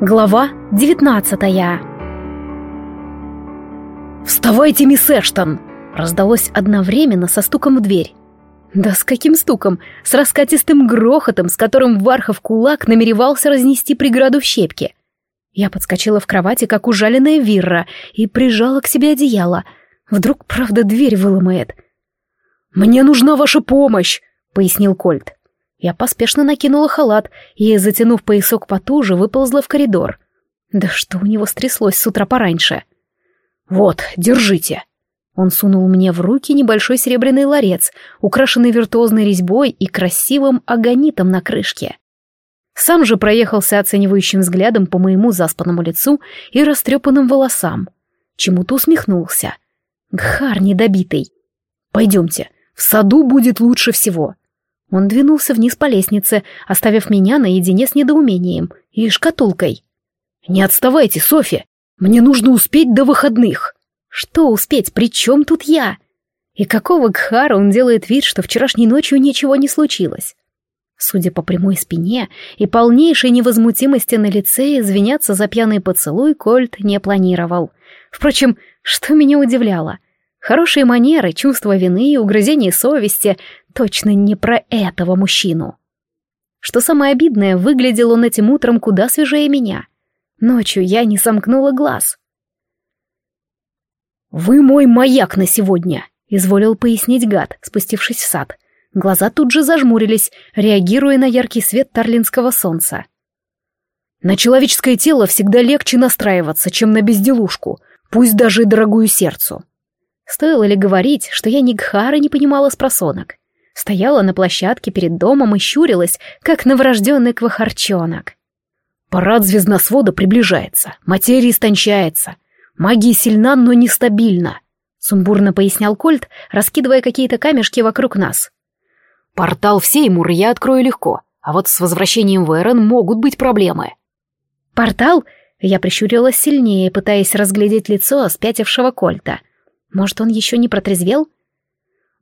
Глава девятнадцатая «Вставайте, мисс Эштон!» раздалось одновременно со стуком в дверь. Да с каким стуком? С раскатистым грохотом, с которым Вархов кулак намеревался разнести преграду в щепки. Я подскочила в кровати, как ужаленная вирра, и прижала к себе одеяло. Вдруг, правда, дверь выломает. «Мне нужна ваша помощь!» — пояснил Кольт. Я поспешно накинула халат и, затянув поясок потуже, выползла в коридор. Да что у него стряслось с утра пораньше? «Вот, держите!» Он сунул мне в руки небольшой серебряный ларец, украшенный виртуозной резьбой и красивым агонитом на крышке. Сам же проехался оценивающим взглядом по моему заспанному лицу и растрепанным волосам. Чему-то усмехнулся. Гхар недобитый. «Пойдемте, в саду будет лучше всего. Он двинулся вниз по лестнице, оставив меня наедине с недоумением и шкатулкой. «Не отставайте, Софья! Мне нужно успеть до выходных!» «Что успеть? При чем тут я?» И какого гхара он делает вид, что вчерашней ночью ничего не случилось? Судя по прямой спине и полнейшей невозмутимости на лице, извиняться за пьяный поцелуй Кольт не планировал. Впрочем, что меня удивляло? Хорошие манеры, чувство вины и угрызение совести точно не про этого мужчину. Что самое обидное, выглядел он этим утром куда свежее меня. Ночью я не сомкнула глаз. «Вы мой маяк на сегодня», — изволил пояснить гад, спустившись в сад. Глаза тут же зажмурились, реагируя на яркий свет тарлинского солнца. «На человеческое тело всегда легче настраиваться, чем на безделушку, пусть даже и дорогую сердцу. Стоило ли говорить, что я ни гхара не понимала спросонок? Стояла на площадке перед домом и щурилась, как новорожденный квахарчонок. Парад звездносвода приближается, материя истончается. Магия сильна, но нестабильна, сумбурно пояснял Кольт, раскидывая какие-то камешки вокруг нас. Портал в Сеймур я открою легко, а вот с возвращением в Эрен могут быть проблемы. Портал? Я прищурилась сильнее, пытаясь разглядеть лицо спятившего Кольта. Может, он еще не протрезвел?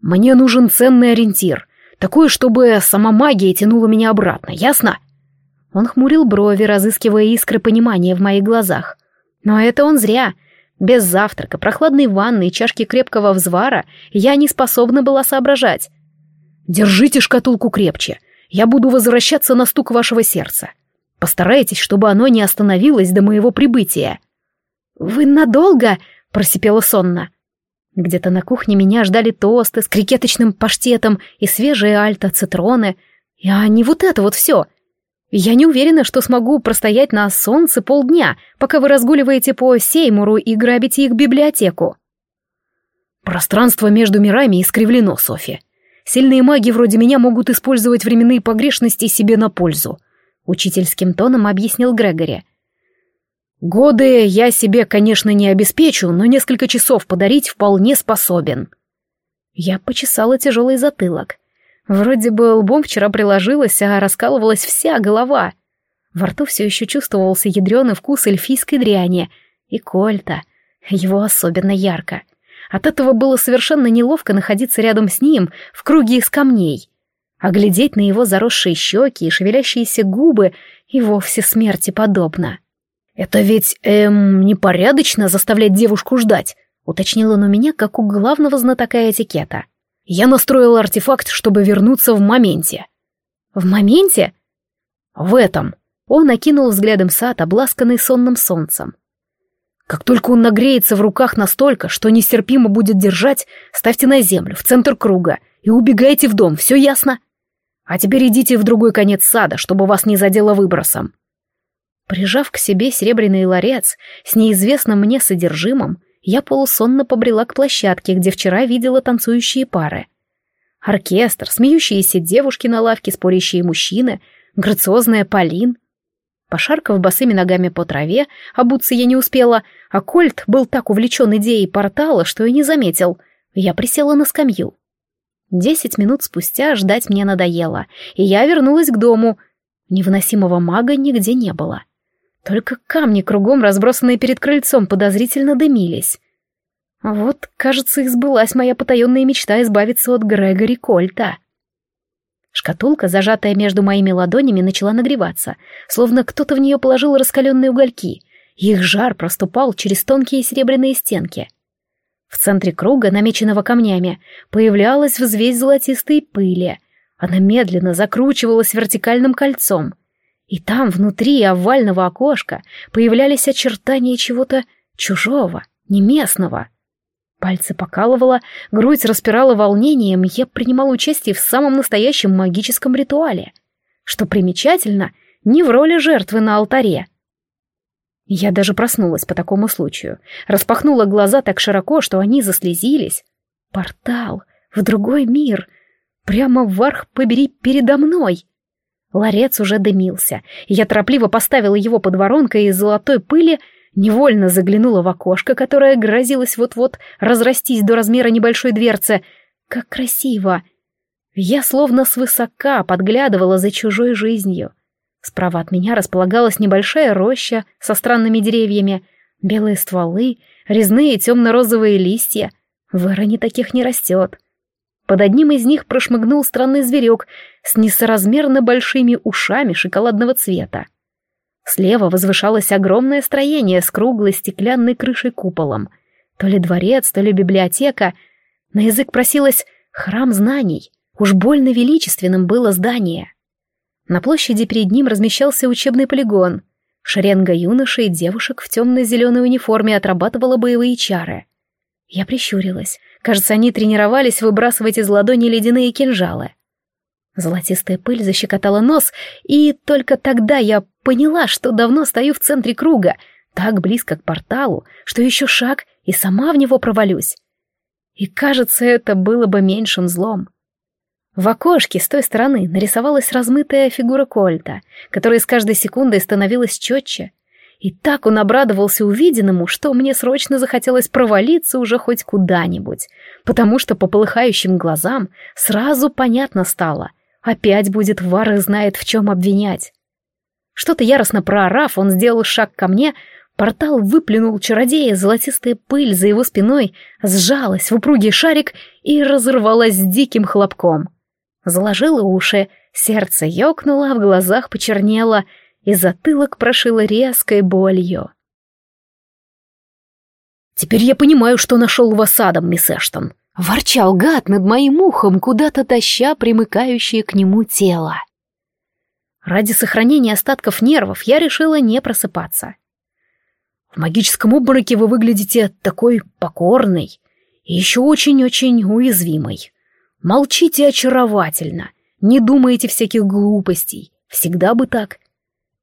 Мне нужен ценный ориентир. Такой, чтобы сама магия тянула меня обратно, ясно? Он хмурил брови, разыскивая искры понимания в моих глазах. Но это он зря. Без завтрака, прохладной ванны и чашки крепкого взвара я не способна была соображать. Держите шкатулку крепче. Я буду возвращаться на стук вашего сердца. Постарайтесь, чтобы оно не остановилось до моего прибытия. Вы надолго? просипела сонно. Где-то на кухне меня ждали тосты с крикеточным паштетом и свежие альта-цитроны. А не вот это вот все. Я не уверена, что смогу простоять на солнце полдня, пока вы разгуливаете по Сеймуру и грабите их библиотеку. Пространство между мирами искривлено, Софи. Сильные маги вроде меня могут использовать временные погрешности себе на пользу. Учительским тоном объяснил Грегори. Годы я себе, конечно, не обеспечу, но несколько часов подарить вполне способен. Я почесала тяжелый затылок. Вроде бы лбом вчера приложилась, а раскалывалась вся голова. Во рту все еще чувствовался ядреный вкус эльфийской дряни. И кольта. Его особенно ярко. От этого было совершенно неловко находиться рядом с ним, в круге из камней. А глядеть на его заросшие щеки и шевелящиеся губы и вовсе смерти подобно. «Это ведь, эм, непорядочно заставлять девушку ждать», — уточнил он у меня, как у главного знатока этикета. «Я настроил артефакт, чтобы вернуться в моменте». «В моменте?» «В этом». Он окинул взглядом сад, обласканный сонным солнцем. «Как только он нагреется в руках настолько, что нестерпимо будет держать, ставьте на землю, в центр круга, и убегайте в дом, все ясно? А теперь идите в другой конец сада, чтобы вас не задело выбросом». Прижав к себе серебряный ларец с неизвестным мне содержимым, я полусонно побрела к площадке, где вчера видела танцующие пары. Оркестр, смеющиеся девушки на лавке, спорящие мужчины, грациозная Полин. Пошаркав босыми ногами по траве, обуться я не успела, а Кольт был так увлечен идеей портала, что и не заметил. Я присела на скамью. Десять минут спустя ждать мне надоело, и я вернулась к дому. Невыносимого мага нигде не было. — только камни кругом, разбросанные перед крыльцом, подозрительно дымились. Вот, кажется, и сбылась моя потаенная мечта избавиться от Грегори Кольта. Шкатулка, зажатая между моими ладонями, начала нагреваться, словно кто-то в нее положил раскаленные угольки. Их жар проступал через тонкие серебряные стенки. В центре круга, намеченного камнями, появлялась взвесь золотистой пыли. Она медленно закручивалась вертикальным кольцом. И там, внутри овального окошка, появлялись очертания чего-то чужого, неместного. Пальцы покалывало, грудь распирала волнением, я принимал участие в самом настоящем магическом ритуале. Что примечательно, не в роли жертвы на алтаре. Я даже проснулась по такому случаю, распахнула глаза так широко, что они заслезились. Портал в другой мир, прямо вверх побери передо мной. Ларец уже дымился, и я торопливо поставила его под воронкой из золотой пыли, невольно заглянула в окошко, которое грозилось вот-вот разрастись до размера небольшой дверцы. Как красиво! Я словно свысока подглядывала за чужой жизнью. Справа от меня располагалась небольшая роща со странными деревьями, белые стволы, резные темно-розовые листья. В Эроне таких не растет. Под одним из них прошмыгнул странный зверек с несоразмерно большими ушами шоколадного цвета. Слева возвышалось огромное строение с круглой стеклянной крышей куполом. То ли дворец, то ли библиотека. На язык просилось «храм знаний». Уж больно величественным было здание. На площади перед ним размещался учебный полигон. Шеренга юношей и девушек в темно-зеленой униформе отрабатывала боевые чары. Я прищурилась. Кажется, они тренировались выбрасывать из ладони ледяные кинжалы. Золотистая пыль защекотала нос, и только тогда я поняла, что давно стою в центре круга, так близко к порталу, что еще шаг и сама в него провалюсь. И кажется, это было бы меньшим злом. В окошке с той стороны нарисовалась размытая фигура Кольта, которая с каждой секундой становилась четче. И так он обрадовался увиденному, что мне срочно захотелось провалиться уже хоть куда-нибудь, потому что по полыхающим глазам сразу понятно стало — Опять будет вар и знает, в чем обвинять. Что-то яростно проорав, он сделал шаг ко мне, портал выплюнул чародея, золотистая пыль за его спиной сжалась в упругий шарик и разорвалась с диким хлопком. Заложила уши, сердце ёкнуло, а в глазах почернело, и затылок прошило резкой болью. «Теперь я понимаю, что нашел вас адом, мисс Эштон», Ворчал гад над моим ухом, куда-то таща примыкающее к нему тело. Ради сохранения остатков нервов я решила не просыпаться. В магическом обмороке вы выглядите такой покорной и еще очень-очень уязвимой. Молчите очаровательно, не думаете всяких глупостей, всегда бы так.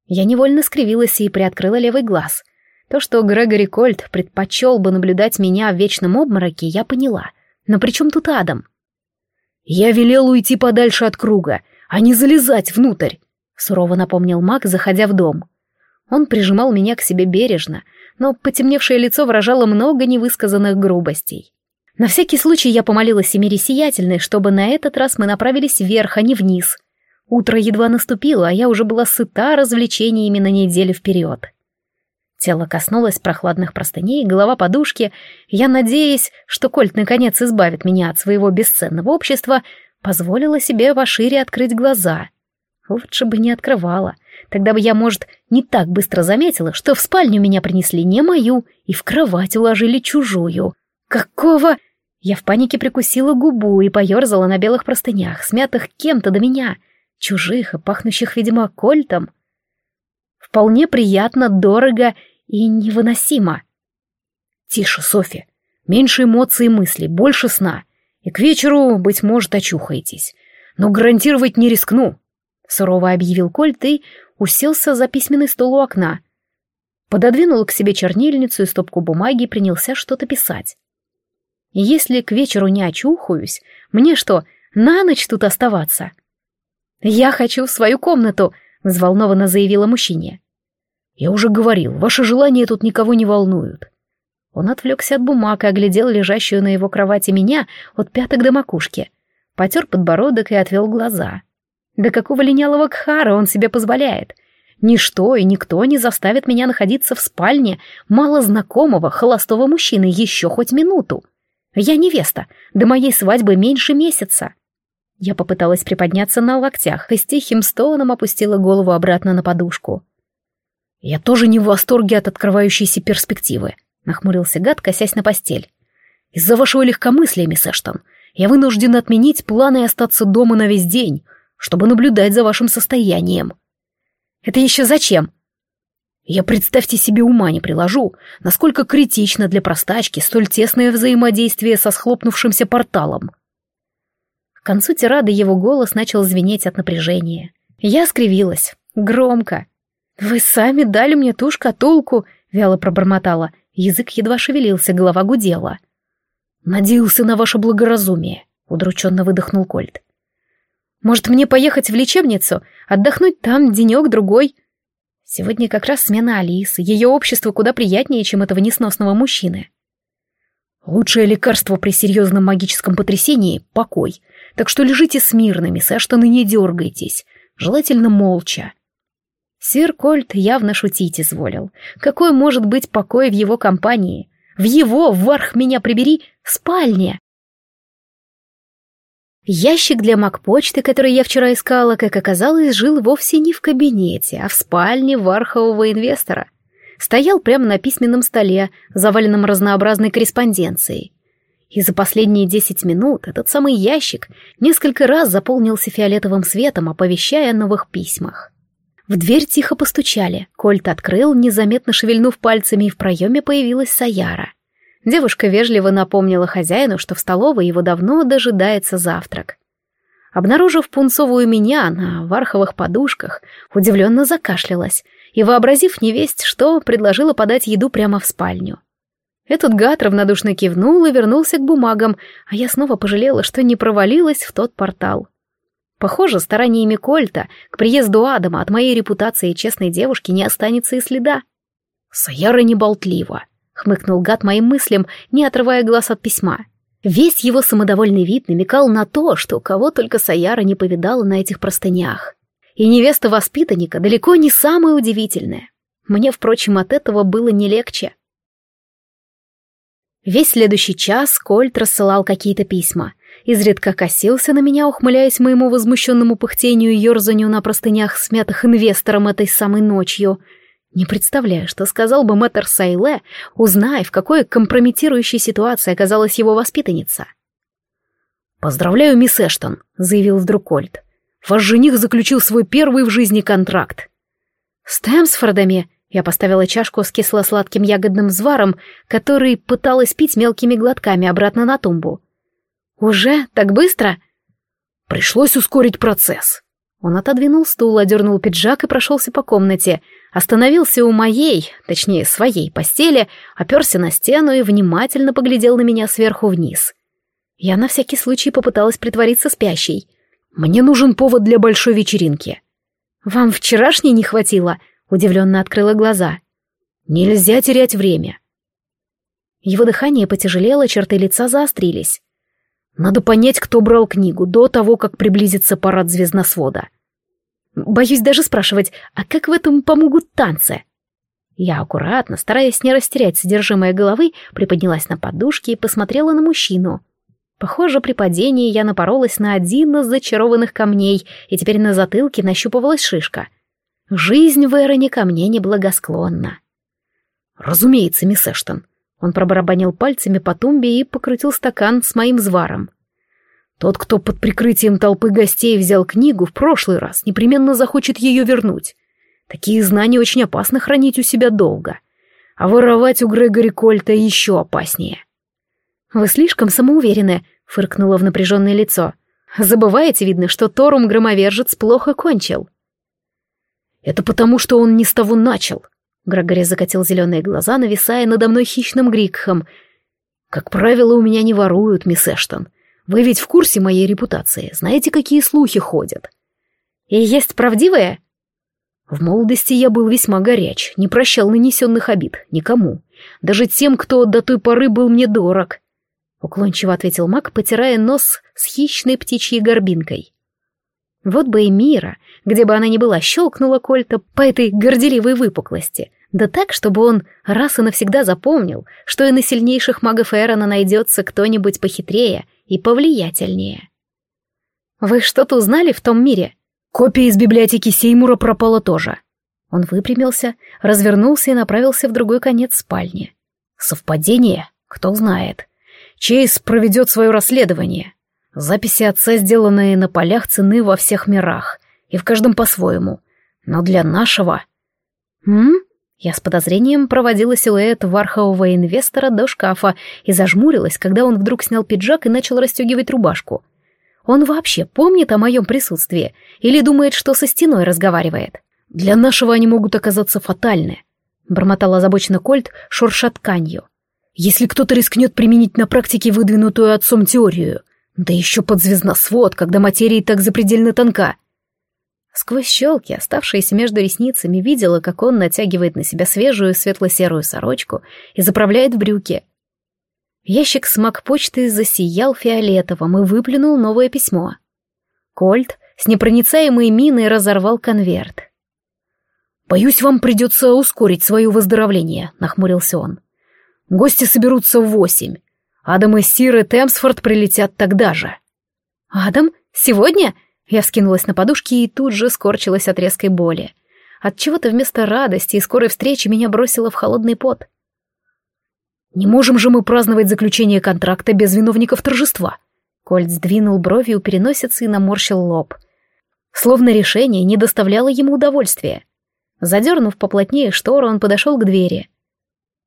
Я невольно скривилась и приоткрыла левый глаз. То, что Грегори Кольт предпочел бы наблюдать меня в вечном обмороке, я поняла — но при чем тут Адам? «Я велел уйти подальше от круга, а не залезать внутрь», — сурово напомнил маг, заходя в дом. Он прижимал меня к себе бережно, но потемневшее лицо выражало много невысказанных грубостей. На всякий случай я помолилась Семире Сиятельной, чтобы на этот раз мы направились вверх, а не вниз. Утро едва наступило, а я уже была сыта развлечениями на неделю вперед. Тело коснулось прохладных простыней, голова подушки. Я, надеясь, что Кольт наконец избавит меня от своего бесценного общества, позволила себе вошире открыть глаза. Лучше бы не открывала. Тогда бы я, может, не так быстро заметила, что в спальню меня принесли не мою и в кровать уложили чужую. Какого... Я в панике прикусила губу и поерзала на белых простынях, смятых кем-то до меня, чужих и пахнущих, видимо, кольтом. Вполне приятно, дорого и невыносимо. Тише, Софи. Меньше эмоций и мыслей, больше сна. И к вечеру, быть может, очухаетесь. Но гарантировать не рискну. Сурово объявил Кольт и уселся за письменный стол у окна. Пододвинул к себе чернильницу и стопку бумаги и принялся что-то писать. Если к вечеру не очухаюсь, мне что, на ночь тут оставаться? «Я хочу в свою комнату», — взволнованно заявила мужчине. «Я уже говорил, ваши желания тут никого не волнуют». Он отвлекся от бумаг и оглядел лежащую на его кровати меня от пяток до макушки. Потер подбородок и отвел глаза. Да какого линялого кхара он себе позволяет? Ничто и никто не заставит меня находиться в спальне малознакомого холостого мужчины еще хоть минуту. Я невеста, до моей свадьбы меньше месяца. Я попыталась приподняться на локтях и с тихим стоном опустила голову обратно на подушку. «Я тоже не в восторге от открывающейся перспективы», — нахмурился гад, косясь на постель. «Из-за вашего легкомыслия, мисс Эштон, я вынужден отменить планы и остаться дома на весь день, чтобы наблюдать за вашим состоянием». «Это еще зачем?» Я, представьте себе, ума не приложу, насколько критично для простачки столь тесное взаимодействие со схлопнувшимся порталом. К концу тирады его голос начал звенеть от напряжения. Я скривилась. Громко. «Вы сами дали мне ту шкатулку», — вяло пробормотала. Язык едва шевелился, голова гудела. «Надеялся на ваше благоразумие», — удрученно выдохнул Кольт. «Может, мне поехать в лечебницу, отдохнуть там денек-другой?» Сегодня как раз смена Алисы, ее общество куда приятнее, чем этого несносного мужчины. Лучшее лекарство при серьезном магическом потрясении — покой. Так что лежите смирно, мисс Эштон, и не дергайтесь. Желательно молча. Сир Кольт явно шутить изволил. Какой может быть покой в его компании? В его, варх меня прибери, спальне. Ящик для макпочты, который я вчера искала, как оказалось, жил вовсе не в кабинете, а в спальне вархового инвестора — стоял прямо на письменном столе, заваленном разнообразной корреспонденцией. И за последние десять минут этот самый ящик несколько раз заполнился фиолетовым светом, оповещая о новых письмах. В дверь тихо постучали. Кольт открыл, незаметно шевельнув пальцами, и в проеме появилась Саяра. Девушка вежливо напомнила хозяину, что в столовой его давно дожидается завтрак. Обнаружив пунцовую меня на варховых подушках, удивленно закашлялась и, вообразив невесть, что, предложила подать еду прямо в спальню. Этот гад равнодушно кивнул и вернулся к бумагам, а я снова пожалела, что не провалилась в тот портал. Похоже, стараниями Кольта к приезду Адама от моей репутации честной девушки не останется и следа. «Саяра не болтлива», — хмыкнул гад моим мыслям, не отрывая глаз от письма. Весь его самодовольный вид намекал на то, что кого только Саяра не повидала на этих простынях. И невеста воспитанника далеко не самая удивительная. Мне, впрочем, от этого было не легче. Весь следующий час Кольт рассылал какие-то письма. Изредка косился на меня, ухмыляясь моему возмущенному пыхтению и ерзанию на простынях, смятых инвестором этой самой ночью. Не представляю, что сказал бы мэтр Сайле, узная, в какой компрометирующей ситуации оказалась его воспитанница. «Поздравляю, мисс Эштон», — заявил вдруг Кольт. Ваш жених заключил свой первый в жизни контракт. С Тэмсфордами я поставила чашку с кисло-сладким ягодным зваром, который пыталась пить мелкими глотками обратно на тумбу. «Уже? Так быстро?» Пришлось ускорить процесс. Он отодвинул стул, одернул пиджак и прошелся по комнате, остановился у моей, точнее, своей постели, оперся на стену и внимательно поглядел на меня сверху вниз. Я на всякий случай попыталась притвориться спящей — мне нужен повод для большой вечеринки. Вам вчерашней не хватило? Удивленно открыла глаза. Нельзя терять время. Его дыхание потяжелело, черты лица заострились. Надо понять, кто брал книгу до того, как приблизится парад звездносвода. Боюсь даже спрашивать, а как в этом помогут танцы? Я аккуратно, стараясь не растерять содержимое головы, приподнялась на подушке и посмотрела на мужчину. Похоже, при падении я напоролась на один из зачарованных камней, и теперь на затылке нащупывалась шишка. Жизнь в Эроне ко мне неблагосклонна. «Разумеется, мисс Эштон». Он пробарабанил пальцами по тумбе и покрутил стакан с моим зваром. «Тот, кто под прикрытием толпы гостей взял книгу в прошлый раз, непременно захочет ее вернуть. Такие знания очень опасно хранить у себя долго. А воровать у Грегори Кольта еще опаснее». «Вы слишком самоуверены», — фыркнуло в напряженное лицо. «Забываете, видно, что Торум Громовержец плохо кончил». «Это потому, что он не с того начал», — Грегори закатил зеленые глаза, нависая надо мной хищным грикхом. «Как правило, у меня не воруют, мисс Эштон. Вы ведь в курсе моей репутации, знаете, какие слухи ходят». «И есть правдивые?» В молодости я был весьма горяч, не прощал нанесенных обид никому, даже тем, кто до той поры был мне дорог. Уклончиво ответил маг, потирая нос с хищной птичьей горбинкой. Вот бы и Мира, где бы она ни была, щелкнула Кольта по этой горделивой выпуклости. Да так, чтобы он раз и навсегда запомнил, что и на сильнейших магов Эрона найдется кто-нибудь похитрее и повлиятельнее. Вы что-то узнали в том мире? Копия из библиотеки Сеймура пропала тоже. Он выпрямился, развернулся и направился в другой конец спальни. Совпадение? Кто знает. Чейз проведет свое расследование. Записи отца, сделанные на полях, цены во всех мирах, и в каждом по-своему. Но для нашего... М? Я с подозрением проводила силуэт вархового инвестора до шкафа и зажмурилась, когда он вдруг снял пиджак и начал расстегивать рубашку. Он вообще помнит о моем присутствии или думает, что со стеной разговаривает? Для нашего они могут оказаться фатальны, бормотал озабоченно Кольт, шурша тканью. Если кто-то рискнет применить на практике выдвинутую отцом теорию, да еще под звездносвод, когда материя так запредельно тонка. Сквозь щелки, оставшиеся между ресницами, видела, как он натягивает на себя свежую светло-серую сорочку и заправляет брюки. Ящик с мак-почты засиял фиолетовым и выплюнул новое письмо. Кольт с непроницаемой миной разорвал конверт. «Боюсь, вам придется ускорить свое выздоровление», — нахмурился он. Гости соберутся в восемь. Адам и Сир и Темсфорд прилетят тогда же. «Адам? Сегодня?» Я вскинулась на подушки и тут же скорчилась от резкой боли. От чего-то вместо радости и скорой встречи меня бросило в холодный пот. «Не можем же мы праздновать заключение контракта без виновников торжества!» Кольт сдвинул брови у переносицы и наморщил лоб. Словно решение не доставляло ему удовольствия. Задернув поплотнее штору, он подошел к двери.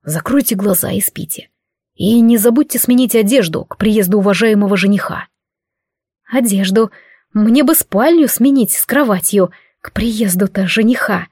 Закройте глаза и спите. И не забудьте сменить одежду к приезду уважаемого жениха. Одежду? Мне бы спальню сменить с кроватью к приезду-то жениха.